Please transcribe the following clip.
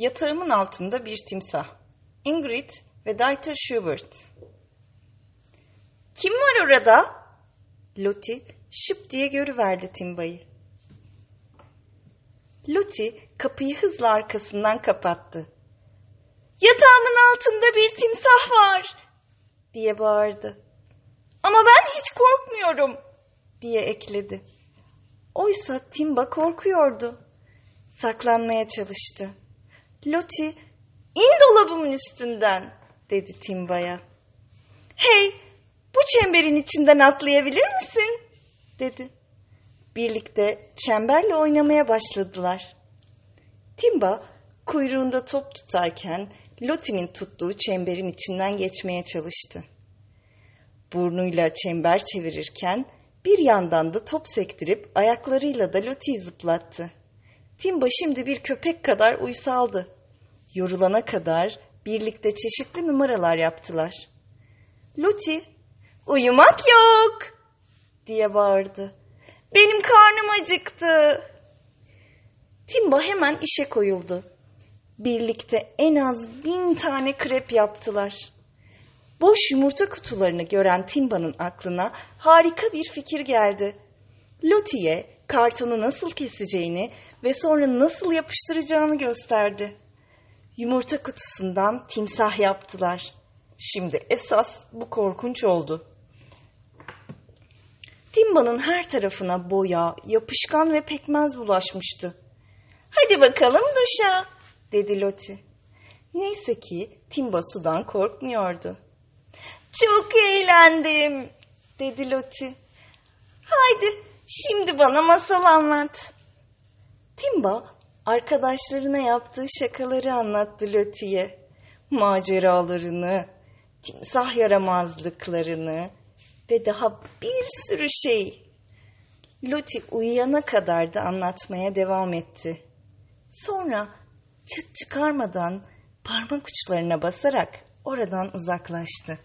Yatağımın altında bir timsah. Ingrid ve Dieter Schubert. Kim var orada? Lottie şıp diye görüverdi Timba'yı. Lottie kapıyı hızla arkasından kapattı. Yatağımın altında bir timsah var diye bağırdı. Ama ben hiç korkmuyorum diye ekledi. Oysa Timba korkuyordu. Saklanmaya çalıştı. Loti, in dolabımın üstünden dedi Timba'ya. Hey, bu çemberin içinden atlayabilir misin? dedi. Birlikte çemberle oynamaya başladılar. Timba kuyruğunda top tutarken Loti'nin tuttuğu çemberin içinden geçmeye çalıştı. Burnuyla çember çevirirken bir yandan da top sektirip ayaklarıyla da Loti'yi zıplattı. Timba şimdi bir köpek kadar uysaldı. Yorulana kadar birlikte çeşitli numaralar yaptılar. Loti, uyumak yok diye bağırdı. Benim karnım acıktı. Timba hemen işe koyuldu. Birlikte en az bin tane krep yaptılar. Boş yumurta kutularını gören Timba'nın aklına harika bir fikir geldi. Lottie'ye kartonu nasıl keseceğini ve sonra nasıl yapıştıracağını gösterdi. Yumurta kutusundan timsah yaptılar. Şimdi esas bu korkunç oldu. Timba'nın her tarafına boya, yapışkan ve pekmez bulaşmıştı. Hadi bakalım duşa, dedi Loti. Neyse ki Timba sudan korkmuyordu. Çok eğlendim, dedi Loti. Haydi şimdi bana masal anlat. Timba arkadaşlarına yaptığı şakaları anlattı Loti'ye. Maceralarını, timsah yaramazlıklarını ve daha bir sürü şey. Loti uyuyana kadar da anlatmaya devam etti. Sonra çıt çıkarmadan parmak uçlarına basarak oradan uzaklaştı.